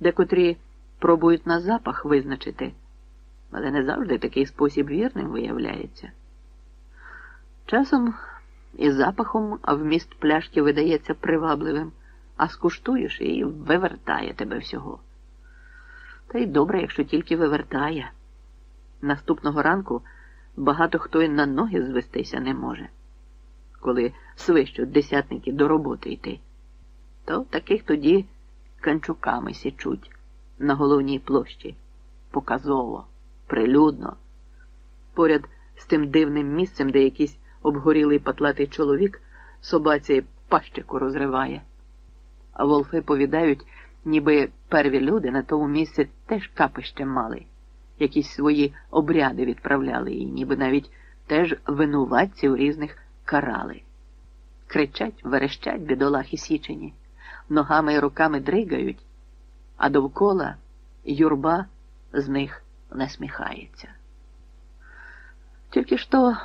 Декотрі пробують на запах визначити, але не завжди такий спосіб вірним виявляється. Часом і запахом вміст пляшки видається привабливим, а скуштуєш і вивертає тебе всього. Та й добре, якщо тільки вивертає. Наступного ранку багато хто й на ноги звестися не може, коли свищуть десятники до роботи йти. То таких тоді канчуками січуть на головній площі, показово, прилюдно, поряд з тим дивним місцем, де якийсь обгорілий патлатий чоловік собаці пащику розриває. А волфи повідають, ніби перві люди на тому місці теж капище мали, якісь свої обряди відправляли і ніби навіть теж винуватців різних карали. Кричать, верещать бідолахи січені, ногами і руками дригають, а довкола юрба з них не сміхається. Тільки ж то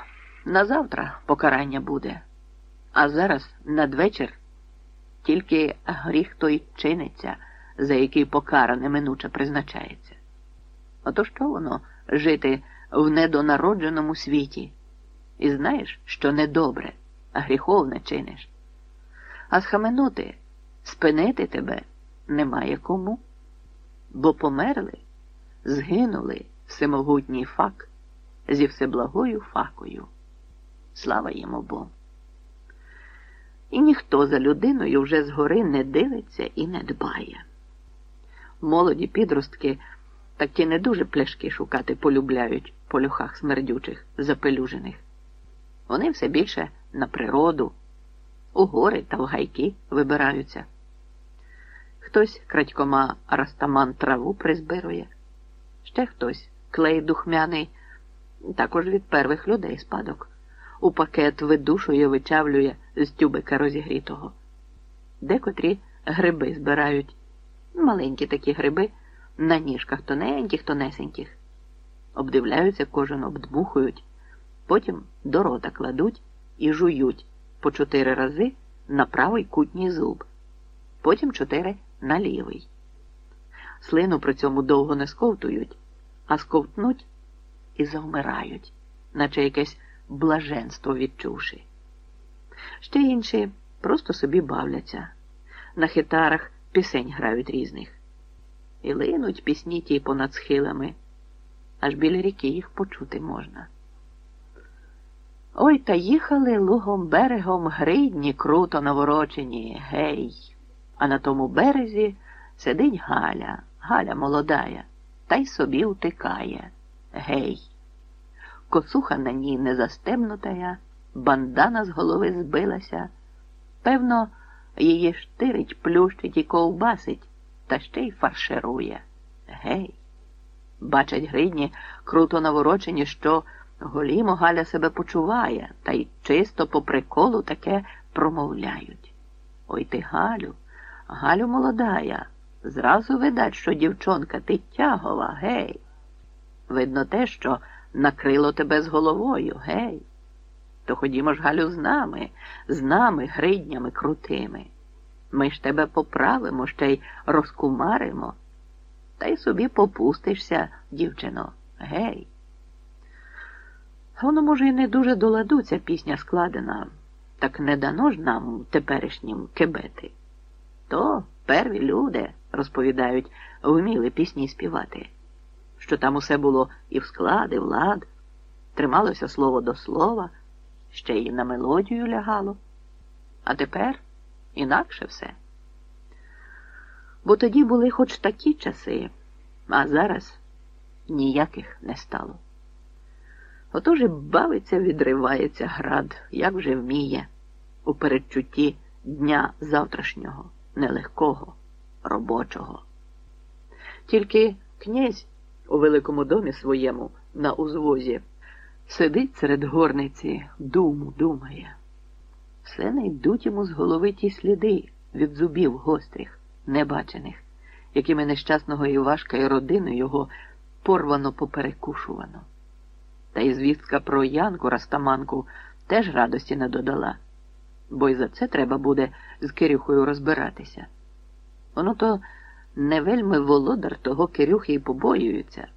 на завтра покарання буде, а зараз надвечір тільки гріх той чиниться, за який покара неминуче призначається. Ото що воно жити в недонародженому світі? І знаєш, що недобре, а гріховне чиниш. А схаменути, спинити тебе немає кому, бо померли, згинули всемогутній фак зі всеблагою факою. Слава йому Богу. І ніхто за людиною вже згори не дивиться і не дбає. Молоді підростки такі не дуже пляшки шукати полюбляють по люхах смердючих, запелюжених. Вони все більше на природу, у гори та в гайки вибираються. Хтось крадькома растаман траву призбирує, ще хтось клей духмяний, також від первих людей спадок. У пакет видушує, вичавлює з тюбика розігрітого. Декотрі гриби збирають, маленькі такі гриби на ніжках тоненьких, тонесеньких. Обдивляються, кожен обдмухують, потім до рота кладуть і жують по чотири рази на правий кутній зуб, потім чотири на лівий. Слину при цьому довго не сковтують, а сковтнуть і завмирають, наче якесь блаженство відчувши. Ще інші просто собі бавляться, на хитарах пісень грають різних. І линуть пісні ті понад схилами, аж біля ріки їх почути можна. Ой та їхали лугом берегом гридні круто наворочені, гей, а на тому березі сидить Галя, Галя молодая, та й собі утикає, гей косуха на ній не застемнутая, бандана з голови збилася. Певно, її штирить, плющить і ковбасить, та ще й фарширує. Гей. Бачать гридні, круто наворочені, що голімо Галя себе почуває, та й чисто по приколу таке промовляють. Ой ти, Галю, Галю молодая, зразу видать, що дівчонка ти тягова, гей. Видно те, що накрило тебе з головою, гей. То ходімо ж, Галю, з нами, з нами, гриднями крутими. Ми ж тебе поправимо, ще й розкумаримо, та й собі попустишся, дівчино, гей. Воно, може, і не дуже до ладу ця пісня складена, так не дано ж нам теперішнім кебети. То перві люди, розповідають, вміли пісні співати що там усе було і в склад, і в лад, трималося слово до слова, ще й на мелодію лягало. А тепер інакше все. Бо тоді були хоч такі часи, а зараз ніяких не стало. Отож і бавиться, відривається град, як вже вміє, у передчутті дня завтрашнього, нелегкого, робочого. Тільки князь у великому домі своєму на узвозі, сидить серед горниці, думу думає. Все не йдуть йому з голови ті сліди від зубів гострих, небачених, якими нещасного Івашка і родину його порвано поперекушувано. Та й звістка про Янку Растаманку теж радості не додала, бо й за це треба буде з Кирюхою розбиратися. Воно то Не вельми володар того Кирюхи й побоюється,